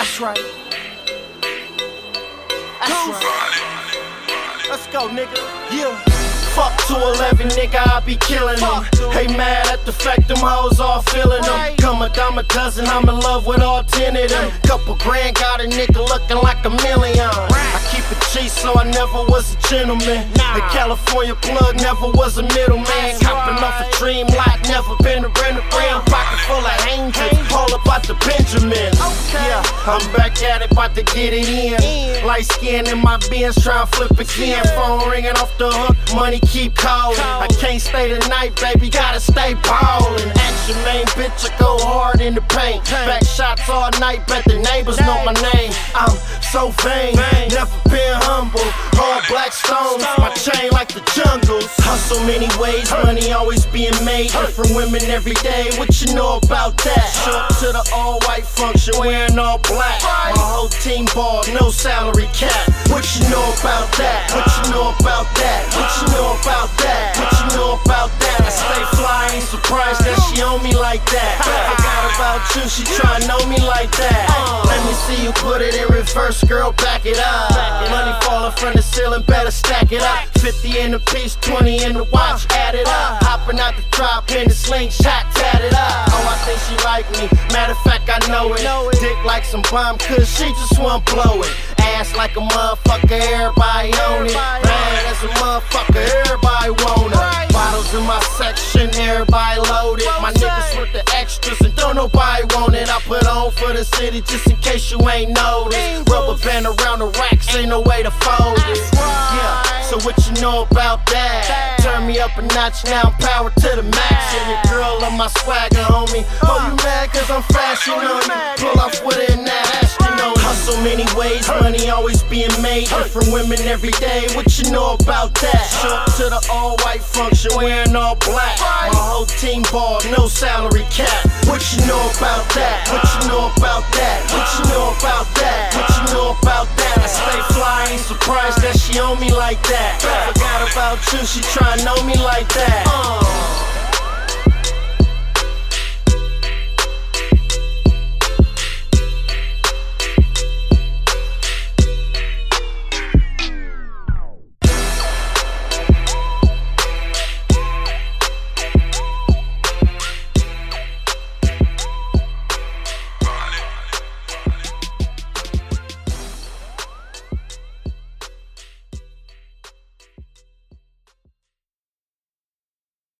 That's right. That's right. Let's go, nigga. Yeah. Fuck 211, nigga, I be killing them. Hey, mad at the fact them hoes all feeling them. Come a dime a dozen, I'm in love with all ten of them. Couple grand, got a nigga looking like a million. I keep it cheap, so I never was a gentleman. The California plug never was a middleman. I'm back at it, about to get it in. Light skin in my Benz, trying to flip again. Phone ringing off the hook, money keep calling. I can't stay the night, baby, gotta stay ballin'. Action main bitch, I go hard in the paint. Back shots all night, bet the neighbors know my name. I'm so vain, never been humble. All black stones, my chain like the jungles. Hustle many ways, money always being made. Different women every day, what you know about that? Show up to the all white function, wearing all black. My whole team ball, no salary cap. What you know about that? What you know about that? What you know about that? What you know about that? I stay fly, ain't surprised that she on me like that. Forgot about you, she try know me like that. Let me see you put it in reverse, girl, back it up. Money falling from the ceiling, better stack it up. 50 in the piece, 20 in the watch, add it up. Hopping out the drop in the slingshot, tat it up. Oh, I think she like me. Matter of fact, I know it. Dick like some bomb, cause she just wanna blow it. Ass like a motherfucker, everybody own it. Bad as a motherfucker, everybody want it. Bottles in my section, everybody loaded. My niggas with the extras and don't nobody want it. I put on for the city just in case you ain't noticed. Rubber band around the racks, ain't no way to fold it. Yeah, so what you know about that? Turn me up a notch now, power to the max. Yeah, your girl on my swagger, homie. Oh, you mad cause I'm fashion on you? Pull off with it in that ass, you know. Hustle many ways, money always being made. Different women every day, what you know about that? Show up to the all white function, wearing all black. My whole team ball, no salary cap. What you know about that? What you know about that? What you like that. Forgot about you, she tryna know me like that. Uh.